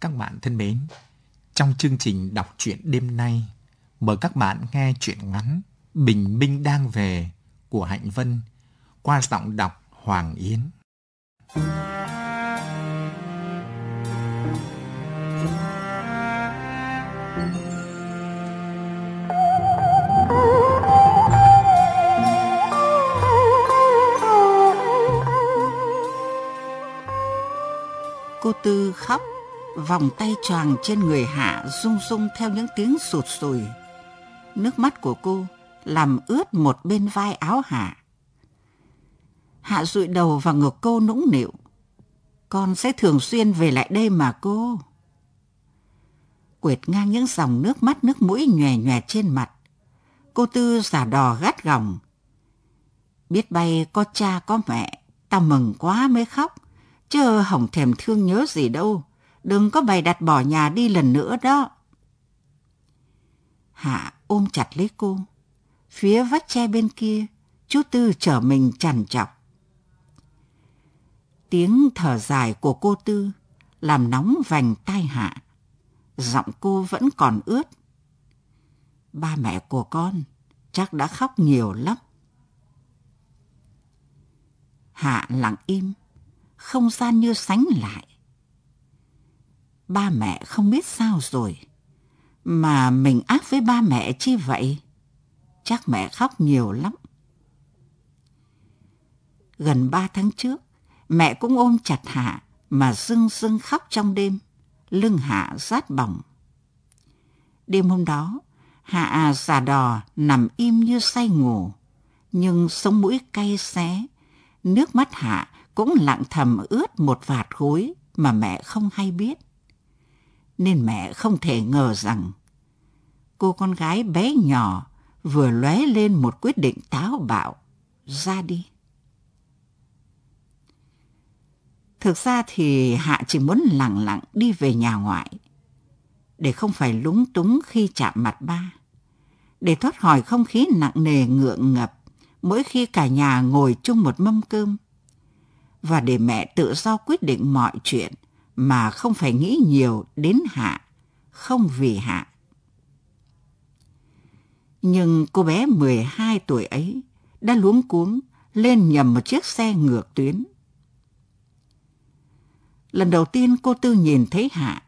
Các bạn thân mến, trong chương trình đọc truyện đêm nay, mời các bạn nghe truyện ngắn Bình Minh đang về của Hạnh Vân qua giọng đọc Hoàng Yến. Cô Tư khóc, vòng tay choàng trên người Hạ rung rung theo những tiếng sụt sùi. Nước mắt của cô làm ướt một bên vai áo Hạ. Hạ rụi đầu vào ngực cô nũng nịu. Con sẽ thường xuyên về lại đây mà cô. Quệt ngang những dòng nước mắt nước mũi nhòe nhòe trên mặt. Cô Tư giả đò gắt gỏng. Biết bay có cha có mẹ, ta mừng quá mới khóc. Chứ hỏng thèm thương nhớ gì đâu. Đừng có bày đặt bỏ nhà đi lần nữa đó. Hạ ôm chặt lấy cô. Phía vách tre bên kia, chú Tư chở mình chằn chọc. Tiếng thở dài của cô Tư làm nóng vành tai Hạ. Giọng cô vẫn còn ướt. Ba mẹ của con chắc đã khóc nhiều lắm. Hạ lặng im, không gian như sánh lại. Ba mẹ không biết sao rồi, mà mình ác với ba mẹ chi vậy? Chắc mẹ khóc nhiều lắm. Gần ba tháng trước, mẹ cũng ôm chặt Hạ mà rưng rưng khóc trong đêm, lưng Hạ rát bỏng. Đêm hôm đó, Hạ giả đò nằm im như say ngủ, nhưng sống mũi cay xé, nước mắt Hạ cũng lặng thầm ướt một vạt gối mà mẹ không hay biết. Nên mẹ không thể ngờ rằng cô con gái bé nhỏ vừa lóe lên một quyết định táo bạo, ra đi. Thực ra thì Hạ chỉ muốn lặng lặng đi về nhà ngoại, để không phải lúng túng khi chạm mặt ba, để thoát khỏi không khí nặng nề ngượng ngập mỗi khi cả nhà ngồi chung một mâm cơm, và để mẹ tự do quyết định mọi chuyện mà không phải nghĩ nhiều đến Hạ, không vì Hạ. Nhưng cô bé 12 tuổi ấy đã luống cuống lên nhầm một chiếc xe ngược tuyến. Lần đầu tiên cô Tư nhìn thấy Hạ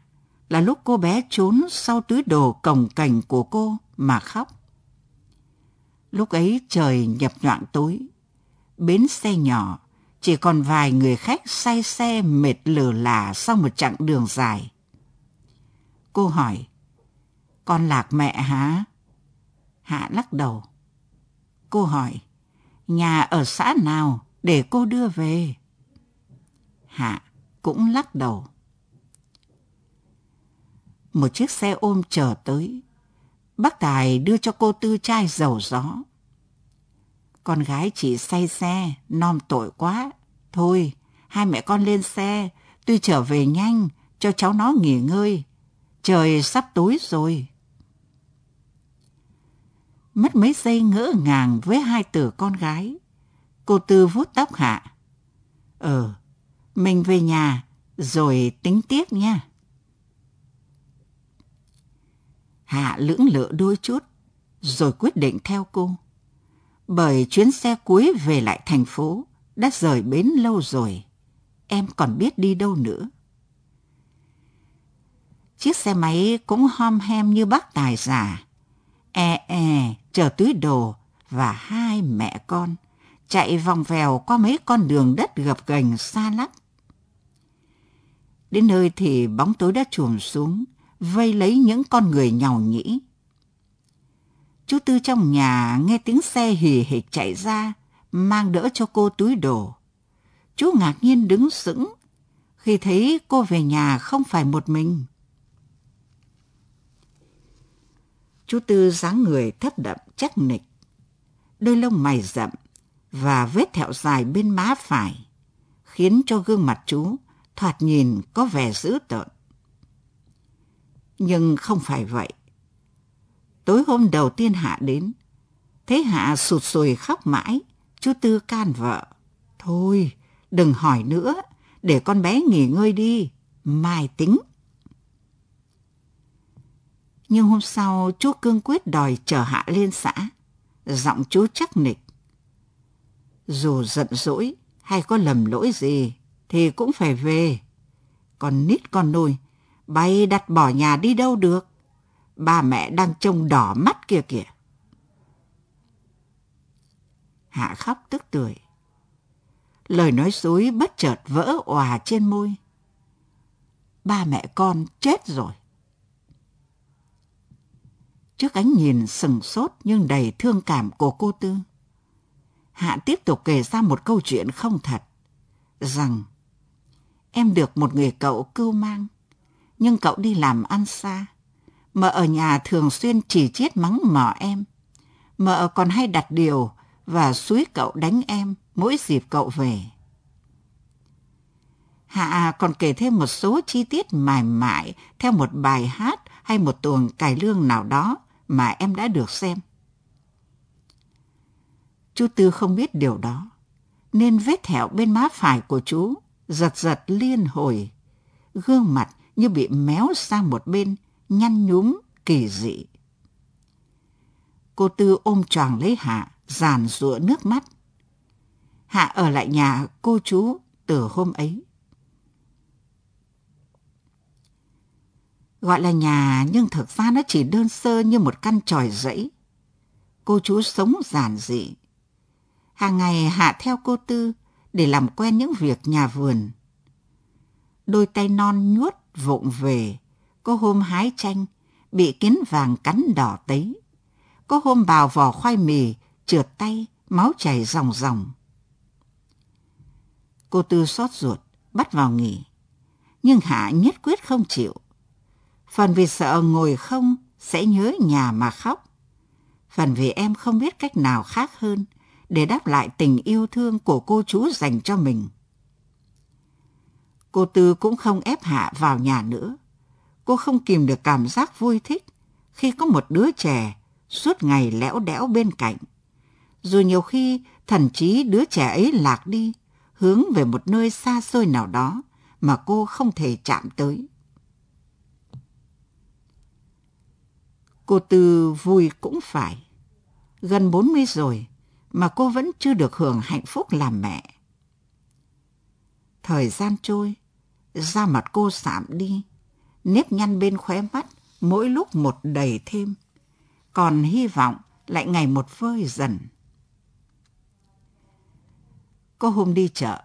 là lúc cô bé trốn sau túi đồ cồng cành của cô mà khóc. Lúc ấy trời nhập nhoạng tối, bến xe nhỏ chỉ còn vài người khách say xe mệt lờ là sau một chặng đường dài. Cô hỏi, con lạc mẹ hả? Hạ lắc đầu. Cô hỏi, nhà ở xã nào để cô đưa về? Hạ cũng lắc đầu. Một chiếc xe ôm chờ tới. Bác Tài đưa cho cô tư chai dầu gió. Con gái chỉ say xe, non tội quá. Thôi, hai mẹ con lên xe, tuy trở về nhanh, cho cháu nó nghỉ ngơi. Trời sắp tối rồi. Mất mấy giây ngỡ ngàng với hai tử con gái. Cô Tư vuốt tóc Hạ. Ờ, mình về nhà, rồi tính tiếp nha. Hạ lưỡng lự đôi chút, rồi quyết định theo cô. Bởi chuyến xe cuối về lại thành phố đã rời bến lâu rồi. Em còn biết đi đâu nữa. Chiếc xe máy cũng hom hem như bác tài giả. E e, chờ túi đồ và hai mẹ con chạy vòng vèo qua mấy con đường đất gập ghềnh xa lắc. Đến nơi thì bóng tối đã trùm xuống, vây lấy những con người nhàu nhĩ. Chú Tư trong nhà nghe tiếng xe hì hịch chạy ra, mang đỡ cho cô túi đồ. Chú ngạc nhiên đứng sững khi thấy cô về nhà không phải một mình. Chú Tư dáng người thấp đậm chắc nịch, đôi lông mày rậm và vết thẹo dài bên má phải, khiến cho gương mặt chú thoạt nhìn có vẻ dữ tợn. Nhưng không phải vậy. Tối hôm đầu tiên Hạ đến, thấy Hạ sụt sùi khóc mãi, chú Tư can vợ. Thôi, đừng hỏi nữa, để con bé nghỉ ngơi đi, mai tính. Nhưng hôm sau chú cương quyết đòi chờ Hạ lên xã. Giọng chú chắc nịch. Dù giận dỗi hay có lầm lỗi gì thì cũng phải về. Còn nít con nôi, bay đặt bỏ nhà đi đâu được. Ba mẹ đang trông đỏ mắt kia kìa. Hạ khóc tức tưởi. Lời nói dối bất chợt vỡ òa trên môi. Ba mẹ con chết rồi. Trước ánh nhìn sừng sốt nhưng đầy thương cảm của cô Tư, Hạ tiếp tục kể ra một câu chuyện không thật, rằng em được một người cậu cưu mang, nhưng cậu đi làm ăn xa. Mợ ở nhà thường xuyên chỉ chiết mắng mỏ em. Mợ còn hay đặt điều và suối cậu đánh em mỗi dịp cậu về. Hạ còn kể thêm một số chi tiết mài mại theo một bài hát hay một tuồng cải lương nào đó mà em đã được xem. Chú Tư không biết điều đó, nên vết thẹo bên má phải của chú giật giật liên hồi. Gương mặt như bị méo sang một bên, nhăn nhúm, kỳ dị. Cô Tư ôm tròn lấy Hạ, giàn rụa nước mắt. Hạ ở lại nhà cô chú từ hôm ấy. Gọi là nhà nhưng thực ra nó chỉ đơn sơ như một căn tròi rẫy. Cô chú sống giản dị. Hàng ngày Hạ theo cô Tư để làm quen những việc nhà vườn. Đôi tay non nhuốt vụng về, có hôm hái chanh, bị kiến vàng cắn đỏ tấy. Có hôm bào vỏ khoai mì, trượt tay, máu chảy ròng ròng. Cô Tư xót ruột, bắt vào nghỉ. Nhưng Hạ nhất quyết không chịu. Phần vì sợ ngồi không sẽ nhớ nhà mà khóc. Phần vì em không biết cách nào khác hơn để đáp lại tình yêu thương của cô chú dành cho mình. Cô Tư cũng không ép Hạ vào nhà nữa. Cô không kìm được cảm giác vui thích khi có một đứa trẻ suốt ngày lẽo đẽo bên cạnh. Dù nhiều khi thần chí đứa trẻ ấy lạc đi, hướng về một nơi xa xôi nào đó mà cô không thể chạm tới. Cô Tư vui cũng phải. Gần 40 rồi mà cô vẫn chưa được hưởng hạnh phúc làm mẹ. Thời gian trôi, da mặt cô sạm đi, nếp nhăn bên khóe mắt mỗi lúc một đầy thêm. Còn hy vọng lại ngày một vơi dần. Cô hôm đi chợ,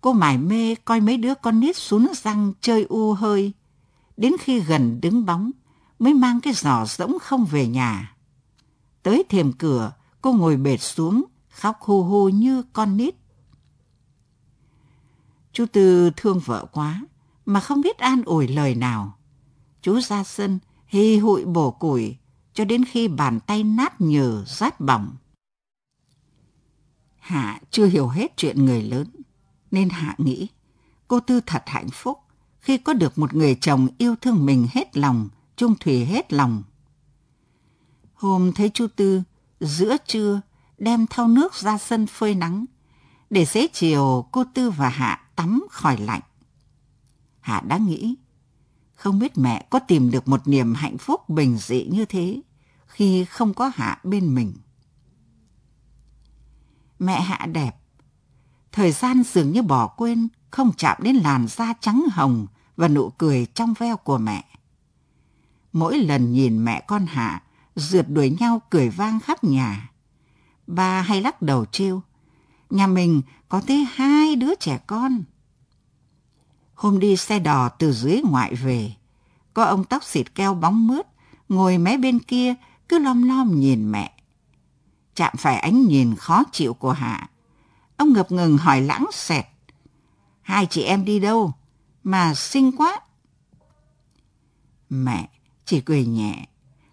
cô mải mê coi mấy đứa con nít xuống răng chơi u hơi. Đến khi gần đứng bóng, mới mang cái giỏ rỗng không về nhà. Tới thềm cửa, cô ngồi bệt xuống, khóc hù hù như con nít. Chú Tư thương vợ quá, mà không biết an ủi lời nào. Chú ra sân, hì hụi bổ củi, cho đến khi bàn tay nát nhờ rát bỏng. Hạ chưa hiểu hết chuyện người lớn, nên Hạ nghĩ cô Tư thật hạnh phúc khi có được một người chồng yêu thương mình hết lòng, trung thủy hết lòng. Hôm thấy chú Tư giữa trưa đem thau nước ra sân phơi nắng, để xế chiều cô Tư và Hạ tắm khỏi lạnh. Hạ đã nghĩ, không biết mẹ có tìm được một niềm hạnh phúc bình dị như thế khi không có Hạ bên mình. Mẹ Hạ đẹp, thời gian dường như bỏ quên không chạm đến làn da trắng hồng và nụ cười trong veo của mẹ. Mỗi lần nhìn mẹ con Hạ rượt đuổi nhau cười vang khắp nhà, ba hay lắc đầu trêu. Nhà mình có tới hai đứa trẻ con. Hôm đi xe đò từ dưới ngoại về, có ông tóc xịt keo bóng mướt, ngồi mé bên kia cứ lom lom nhìn mẹ. Chạm phải ánh nhìn khó chịu của Hạ. Ông ngập ngừng hỏi lãng xẹt. Hai chị em đi đâu? Mà xinh quá. Mẹ chỉ cười nhẹ.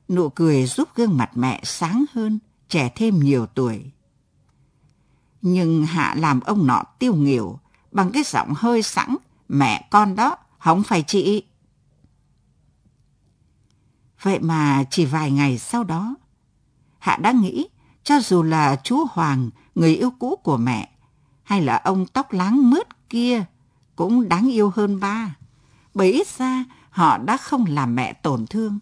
Nụ cười giúp gương mặt mẹ sáng hơn, trẻ thêm nhiều tuổi. Nhưng Hạ làm ông nọ tiêu nghỉu bằng cái giọng hơi sẵn, mẹ con đó, không phải chị. Vậy mà chỉ vài ngày sau đó, Hạ đã nghĩ cho dù là chú Hoàng, người yêu cũ của mẹ, hay là ông tóc láng mướt kia, cũng đáng yêu hơn ba. Bởi ít ra họ đã không làm mẹ tổn thương.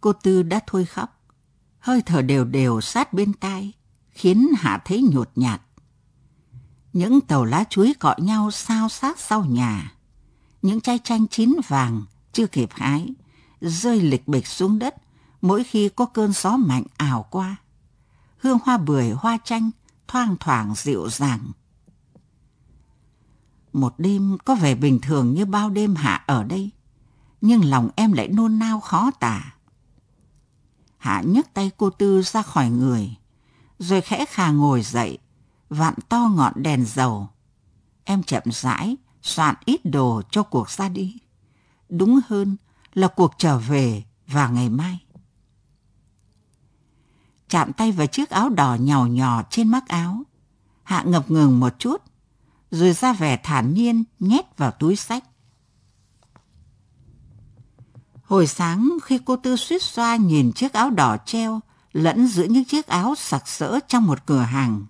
Cô Tư đã thôi khóc. Hơi thở đều đều sát bên tai, khiến Hạ thấy nhột nhạt. Những tàu lá chuối cọ nhau sao sát sau nhà. Những chai chanh chín vàng chưa kịp hái, rơi lịch bịch xuống đất mỗi khi có cơn gió mạnh ảo qua. Hương hoa bưởi, hoa chanh thoang thoảng dịu dàng. Một đêm có vẻ bình thường như bao đêm Hạ ở đây, nhưng lòng em lại nôn nao khó tả. Hạ nhấc tay cô Tư ra khỏi người, rồi khẽ khà ngồi dậy, vặn to ngọn đèn dầu. Em chậm rãi, soạn ít đồ cho cuộc ra đi. Đúng hơn là cuộc trở về vào ngày mai. Chạm tay vào chiếc áo đỏ nhỏ nhỏ trên mắc áo. Hạ ngập ngừng một chút, rồi ra vẻ thản nhiên nhét vào túi sách. Hồi sáng khi cô Tư suýt xoa nhìn chiếc áo đỏ treo lẫn giữa những chiếc áo sặc sỡ trong một cửa hàng.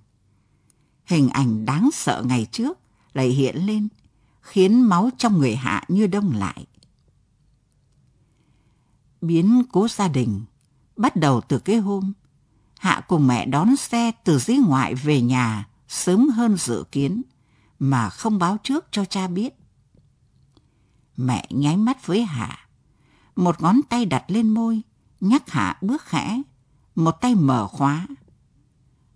Hình ảnh đáng sợ ngày trước lại hiện lên, khiến máu trong người Hạ như đông lại. Biến cố gia đình bắt đầu từ cái hôm Hạ cùng mẹ đón xe từ dưới ngoại về nhà sớm hơn dự kiến mà không báo trước cho cha biết. Mẹ nháy mắt với Hạ, một ngón tay đặt lên môi, nhắc Hạ bước khẽ, một tay mở khóa.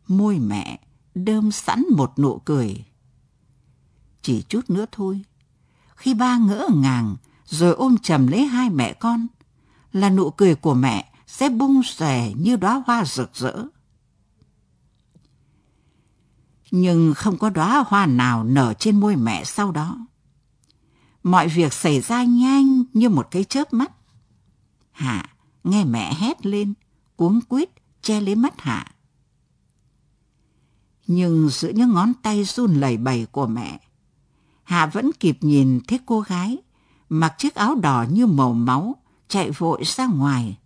Môi mẹ đơm sẵn một nụ cười. Chỉ chút nữa thôi, khi ba ngỡ ngàng rồi ôm chầm lấy hai mẹ con, là nụ cười của mẹ sẽ bung xòe như đóa hoa rực rỡ. Nhưng không có đóa hoa nào nở trên môi mẹ sau đó. Mọi việc xảy ra nhanh như một cái chớp mắt. Hạ nghe mẹ hét lên, cuống quýt che lấy mắt Hạ. Nhưng giữa những ngón tay run lẩy bẩy của mẹ, Hạ vẫn kịp nhìn thấy cô gái mặc chiếc áo đỏ như màu máu chạy vội ra ngoài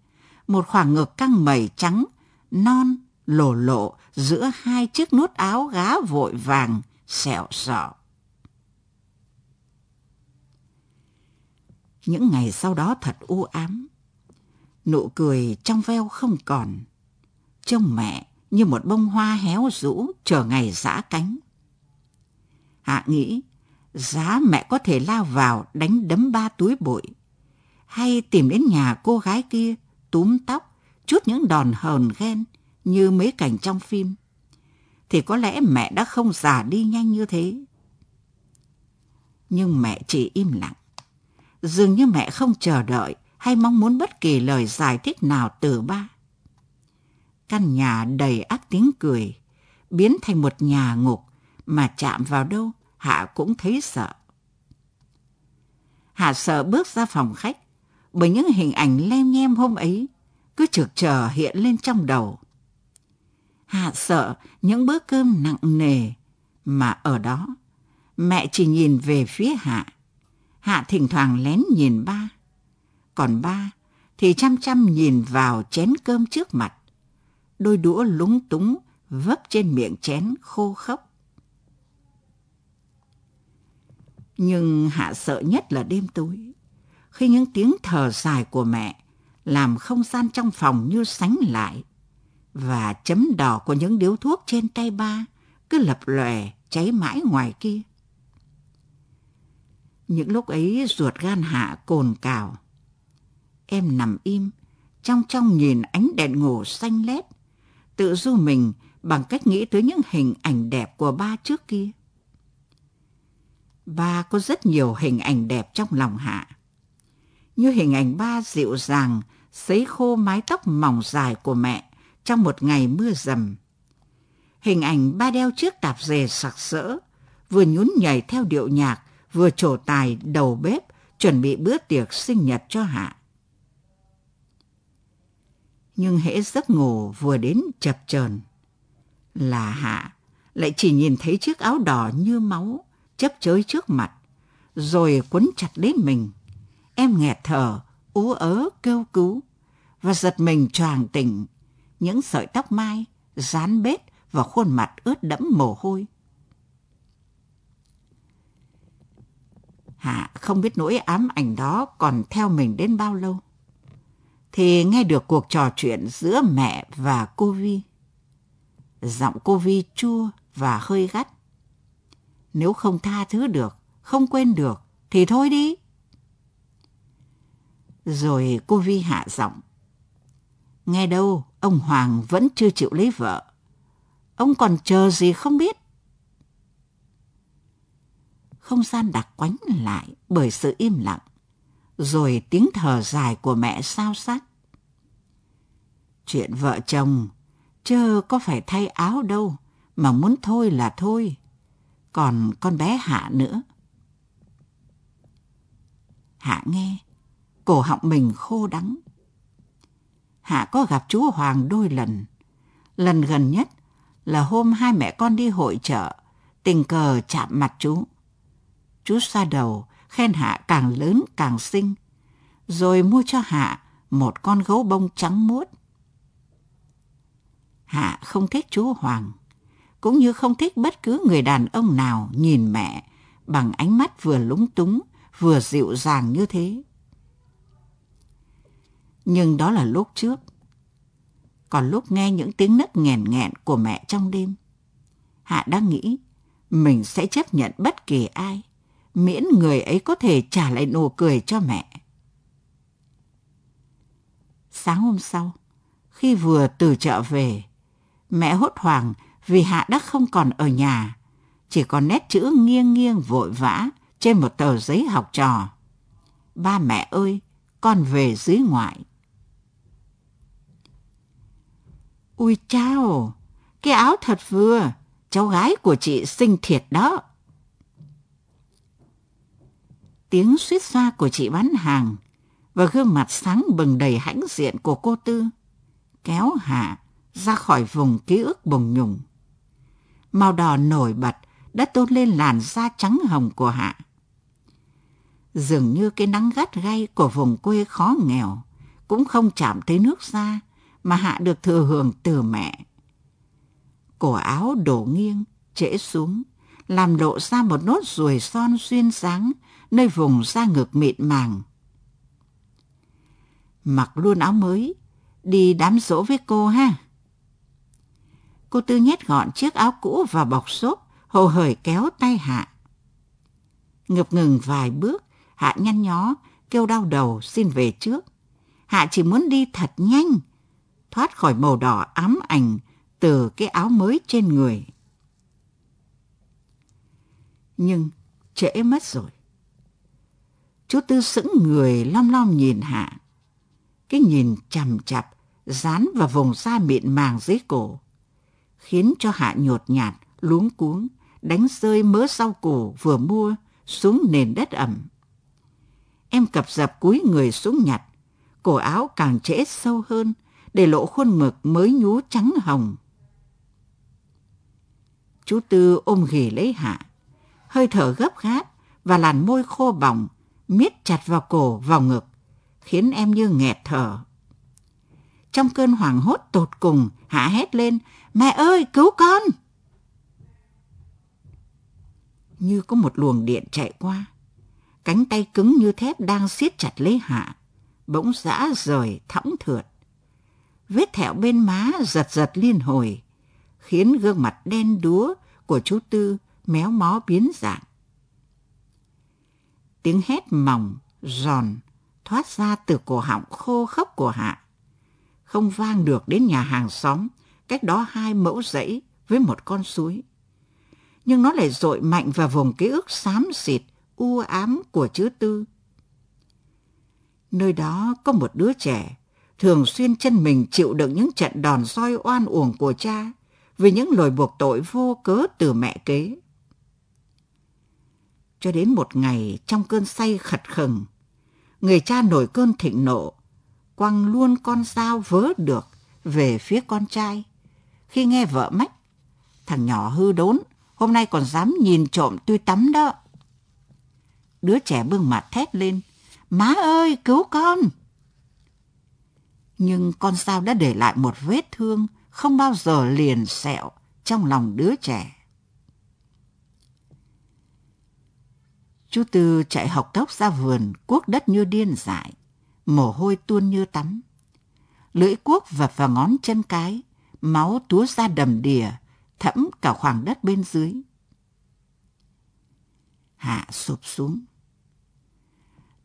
một khoảng ngực căng mẩy trắng, non, lổ lộ giữa hai chiếc nút áo gá vội vàng, xẹo sọ. Những ngày sau đó thật u ám. Nụ cười trong veo không còn. Trông mẹ như một bông hoa héo rũ chờ ngày giã cánh. Hạ nghĩ, giá mẹ có thể lao vào đánh đấm ba túi bụi, hay tìm đến nhà cô gái kia túm tóc, chút những đòn hờn ghen như mấy cảnh trong phim, thì có lẽ mẹ đã không già đi nhanh như thế. Nhưng mẹ chỉ im lặng. Dường như mẹ không chờ đợi hay mong muốn bất kỳ lời giải thích nào từ ba. Căn nhà đầy ác tiếng cười, biến thành một nhà ngục mà chạm vào đâu Hạ cũng thấy sợ. Hạ sợ bước ra phòng khách, bởi những hình ảnh lem nhem hôm ấy cứ trực chờ hiện lên trong đầu. Hạ sợ những bữa cơm nặng nề mà ở đó mẹ chỉ nhìn về phía Hạ. Hạ thỉnh thoảng lén nhìn ba. Còn ba, thì chăm chăm nhìn vào chén cơm trước mặt. Đôi đũa lúng túng vấp trên miệng chén khô khốc. Nhưng Hạ sợ nhất là đêm tối khi những tiếng thở dài của mẹ làm không gian trong phòng như sánh lại và chấm đỏ của những điếu thuốc trên tay ba cứ lập lòe cháy mãi ngoài kia. Những lúc ấy ruột gan hạ cồn cào. Em nằm im, trong trong nhìn ánh đèn ngủ xanh lét, tự du mình bằng cách nghĩ tới những hình ảnh đẹp của ba trước kia. Ba có rất nhiều hình ảnh đẹp trong lòng Hạ như hình ảnh ba dịu dàng sấy khô mái tóc mỏng dài của mẹ trong một ngày mưa dầm. Hình ảnh ba đeo chiếc tạp dề sặc sỡ, vừa nhún nhảy theo điệu nhạc, vừa trổ tài đầu bếp chuẩn bị bữa tiệc sinh nhật cho Hạ. Nhưng hễ giấc ngủ vừa đến chập chờn là Hạ lại chỉ nhìn thấy chiếc áo đỏ như máu chấp chới trước mặt, rồi quấn chặt lấy mình Em nghẹt thở, ú ớ kêu cứu và giật mình choàng tỉnh. Những sợi tóc mai dán bết vào khuôn mặt ướt đẫm mồ hôi. Hạ không biết nỗi ám ảnh đó còn theo mình đến bao lâu thì nghe được cuộc trò chuyện giữa mẹ và cô Vi. Giọng cô Vi chua và hơi gắt. Nếu không tha thứ được, không quên được, thì thôi đi. Rồi cô Vi hạ giọng. Nghe đâu, ông Hoàng vẫn chưa chịu lấy vợ. Ông còn chờ gì không biết. Không gian đặc quánh lại bởi sự im lặng, rồi tiếng thở dài của mẹ sao sắt. Chuyện vợ chồng, chớ có phải thay áo đâu, mà muốn thôi là thôi. Còn con bé Hạ nữa. Hạ nghe, cổ họng mình khô đắng. Hạ có gặp chú Hoàng đôi lần. Lần gần nhất là hôm hai mẹ con đi hội chợ, tình cờ chạm mặt chú. Chú xoa đầu, khen Hạ càng lớn càng xinh, rồi mua cho Hạ một con gấu bông trắng muốt. Hạ không thích chú Hoàng, cũng như không thích bất cứ người đàn ông nào nhìn mẹ bằng ánh mắt vừa lúng túng, vừa dịu dàng như thế. Nhưng đó là lúc trước. Còn lúc nghe những tiếng nấc nghèn nghẹn của mẹ trong đêm, Hạ đang nghĩ mình sẽ chấp nhận bất kỳ ai, miễn người ấy có thể trả lại nụ cười cho mẹ. Sáng hôm sau, khi vừa từ chợ về, mẹ hốt hoảng vì Hạ đã không còn ở nhà, chỉ còn nét chữ nghiêng nghiêng vội vã trên một tờ giấy học trò. Ba mẹ ơi, con về dưới ngoại. Ui chao, cái áo thật vừa, cháu gái của chị xinh thiệt đó. Tiếng suýt xoa của chị bán hàng và gương mặt sáng bừng đầy hãnh diện của cô Tư kéo Hạ ra khỏi vùng ký ức bùng nhùng. Màu đỏ nổi bật đã tôn lên làn da trắng hồng của Hạ. Dường như cái nắng gắt gay của vùng quê khó nghèo cũng không chạm tới nước da mà Hạ được thừa hưởng từ mẹ. Cổ áo đổ nghiêng, trễ xuống, làm lộ ra một nốt ruồi son xuyên sáng nơi vùng da ngực mịn màng. Mặc luôn áo mới, đi đám dỗ với cô ha. Cô Tư nhét gọn chiếc áo cũ vào bọc xốp, hồ hởi kéo tay Hạ. Ngập ngừng vài bước, Hạ nhăn nhó, kêu đau đầu xin về trước. Hạ chỉ muốn đi thật nhanh, thoát khỏi màu đỏ ám ảnh từ cái áo mới trên người. Nhưng trễ mất rồi. Chú Tư sững người lom lom nhìn Hạ. Cái nhìn chằm chặp, dán vào vùng da mịn màng dưới cổ, khiến cho Hạ nhột nhạt, luống cuống, đánh rơi mớ rau củ vừa mua xuống nền đất ẩm. Em cập dập cúi người xuống nhặt, cổ áo càng trễ sâu hơn, để lộ khuôn mực mới nhú trắng hồng. Chú Tư ôm ghì lấy Hạ, hơi thở gấp gáp và làn môi khô bỏng miết chặt vào cổ, vào ngực, khiến em như nghẹt thở. Trong cơn hoảng hốt tột cùng, Hạ hét lên, mẹ ơi, cứu con! Như có một luồng điện chạy qua, cánh tay cứng như thép đang siết chặt lấy Hạ, bỗng giã rời thõng thượt vết thẹo bên má giật giật liên hồi, khiến gương mặt đen đúa của chú Tư méo mó biến dạng. Tiếng hét mỏng, giòn, thoát ra từ cổ họng khô khốc của Hạ. Không vang được đến nhà hàng xóm, cách đó hai mẫu dãy với một con suối. Nhưng nó lại dội mạnh vào vùng ký ức xám xịt, u ám của chữ Tư. Nơi đó có một đứa trẻ thường xuyên chân mình chịu đựng những trận đòn roi oan uổng của cha vì những lời buộc tội vô cớ từ mẹ kế. Cho đến một ngày trong cơn say khật khừng, người cha nổi cơn thịnh nộ, quăng luôn con dao vớ được về phía con trai. Khi nghe vợ mách, thằng nhỏ hư đốn, hôm nay còn dám nhìn trộm tôi tắm đó. Đứa trẻ bưng mặt thét lên, má ơi cứu con! nhưng con sao đã để lại một vết thương không bao giờ liền sẹo trong lòng đứa trẻ. Chú Tư chạy học tốc ra vườn, cuốc đất như điên dại, mồ hôi tuôn như tắm. lưỡi cuốc vập vào ngón chân cái, máu túa ra đầm đìa, thẫm cả khoảng đất bên dưới. Hạ sụp xuống.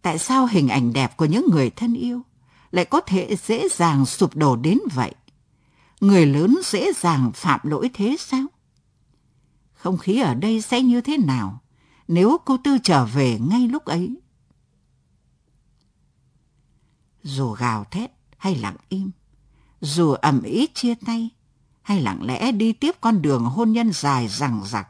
Tại sao hình ảnh đẹp của những người thân yêu lại có thể dễ dàng sụp đổ đến vậy? Người lớn dễ dàng phạm lỗi thế sao? Không khí ở đây sẽ như thế nào nếu cô Tư trở về ngay lúc ấy? Dù gào thét hay lặng im, dù ầm ý chia tay hay lặng lẽ đi tiếp con đường hôn nhân dài rằng rặc.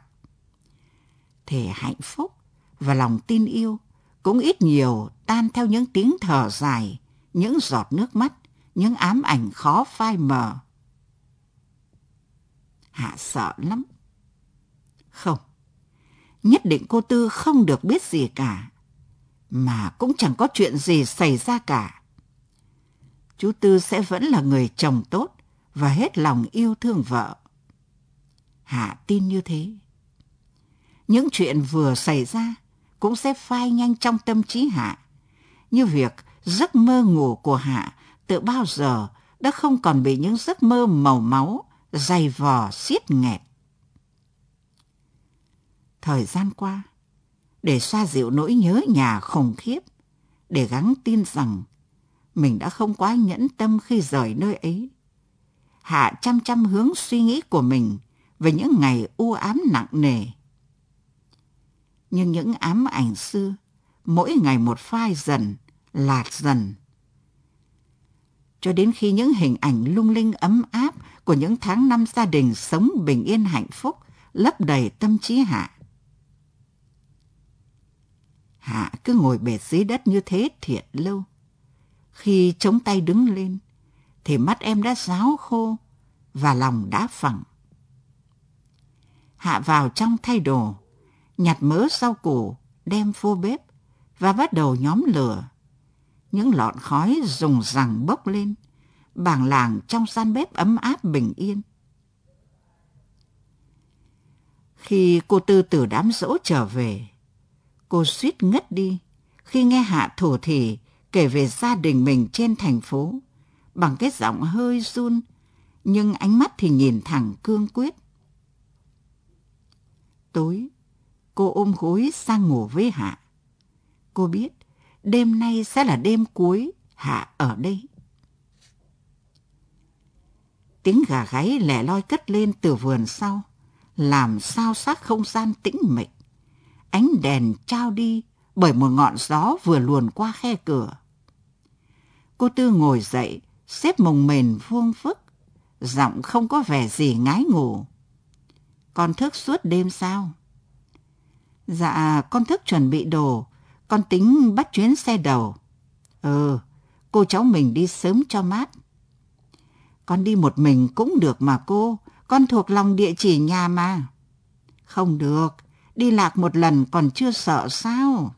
Thể hạnh phúc và lòng tin yêu cũng ít nhiều tan theo những tiếng thở dài, những giọt nước mắt, những ám ảnh khó phai mờ. Hạ sợ lắm. Không, nhất định cô Tư không được biết gì cả, mà cũng chẳng có chuyện gì xảy ra cả. Chú Tư sẽ vẫn là người chồng tốt và hết lòng yêu thương vợ. Hạ tin như thế. Những chuyện vừa xảy ra cũng sẽ phai nhanh trong tâm trí Hạ, như việc giấc mơ ngủ của Hạ từ bao giờ đã không còn bị những giấc mơ màu máu, dày vò, xiết nghẹt. Thời gian qua, để xoa dịu nỗi nhớ nhà khủng khiếp, để gắng tin rằng mình đã không quá nhẫn tâm khi rời nơi ấy. Hạ chăm chăm hướng suy nghĩ của mình về những ngày u ám nặng nề. Nhưng những ám ảnh xưa, mỗi ngày một phai dần, lạt dần. Cho đến khi những hình ảnh lung linh ấm áp của những tháng năm gia đình sống bình yên hạnh phúc lấp đầy tâm trí Hạ. Hạ cứ ngồi bệt dưới đất như thế thiệt lâu khi chống tay đứng lên, thì mắt em đã ráo khô và lòng đã phẳng. Hạ vào trong thay đồ, nhặt mớ rau củ, đem vô bếp và bắt đầu nhóm lửa. Những lọn khói rùng rằng bốc lên, bảng làng trong gian bếp ấm áp bình yên. Khi cô Tư từ đám dỗ trở về, cô suýt ngất đi khi nghe Hạ thổ thị kể về gia đình mình trên thành phố bằng cái giọng hơi run nhưng ánh mắt thì nhìn thẳng cương quyết. Tối, cô ôm gối sang ngủ với Hạ. Cô biết đêm nay sẽ là đêm cuối Hạ ở đây. Tiếng gà gáy lẻ loi cất lên từ vườn sau, làm sao sắc không gian tĩnh mịch. Ánh đèn trao đi bởi một ngọn gió vừa luồn qua khe cửa. Cô Tư ngồi dậy, xếp mồng mền vuông vức, giọng không có vẻ gì ngái ngủ. Con thức suốt đêm sao? Dạ, con thức chuẩn bị đồ, con tính bắt chuyến xe đầu. Ừ, cô cháu mình đi sớm cho mát. Con đi một mình cũng được mà cô, con thuộc lòng địa chỉ nhà mà. Không được, đi lạc một lần còn chưa sợ sao?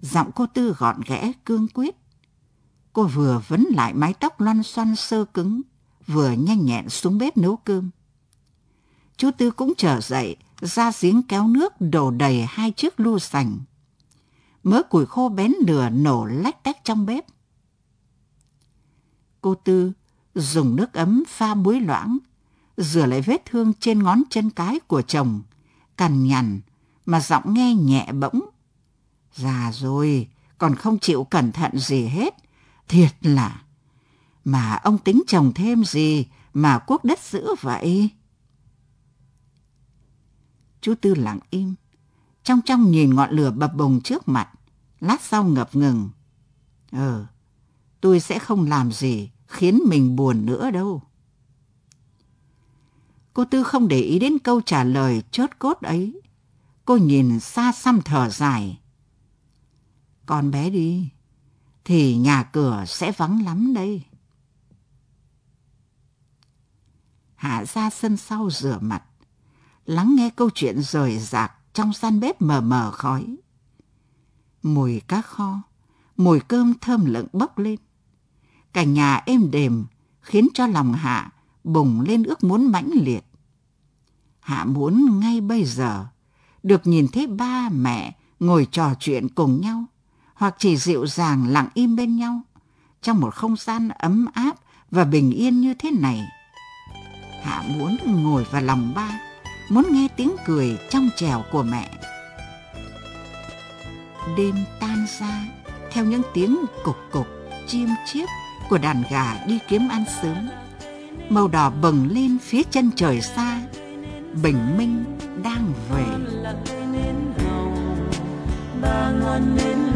Giọng cô Tư gọn ghẽ, cương quyết. Cô vừa vấn lại mái tóc loăn xoăn sơ cứng, vừa nhanh nhẹn xuống bếp nấu cơm. Chú Tư cũng trở dậy, ra giếng kéo nước đổ đầy hai chiếc lu sành. Mớ củi khô bén lửa nổ lách tách trong bếp. Cô Tư dùng nước ấm pha muối loãng, rửa lại vết thương trên ngón chân cái của chồng, cằn nhằn mà giọng nghe nhẹ bỗng Già rồi, còn không chịu cẩn thận gì hết. Thiệt là... Mà ông tính chồng thêm gì mà quốc đất giữ vậy? Chú Tư lặng im, trong trong nhìn ngọn lửa bập bùng trước mặt, lát sau ngập ngừng. Ờ, tôi sẽ không làm gì khiến mình buồn nữa đâu. Cô Tư không để ý đến câu trả lời chốt cốt ấy. Cô nhìn xa xăm thở dài con bé đi, thì nhà cửa sẽ vắng lắm đây. Hạ ra sân sau rửa mặt, lắng nghe câu chuyện rời rạc trong gian bếp mờ mờ khói. Mùi cá kho, mùi cơm thơm lợn bốc lên. Cả nhà êm đềm khiến cho lòng Hạ bùng lên ước muốn mãnh liệt. Hạ muốn ngay bây giờ được nhìn thấy ba mẹ ngồi trò chuyện cùng nhau hoặc chỉ dịu dàng lặng im bên nhau trong một không gian ấm áp và bình yên như thế này. Hạ muốn ngồi vào lòng ba, muốn nghe tiếng cười trong trèo của mẹ. Đêm tan ra theo những tiếng cục cục, chim chiếp của đàn gà đi kiếm ăn sớm. Màu đỏ bừng lên phía chân trời xa, bình minh đang về. Ba ngọn nến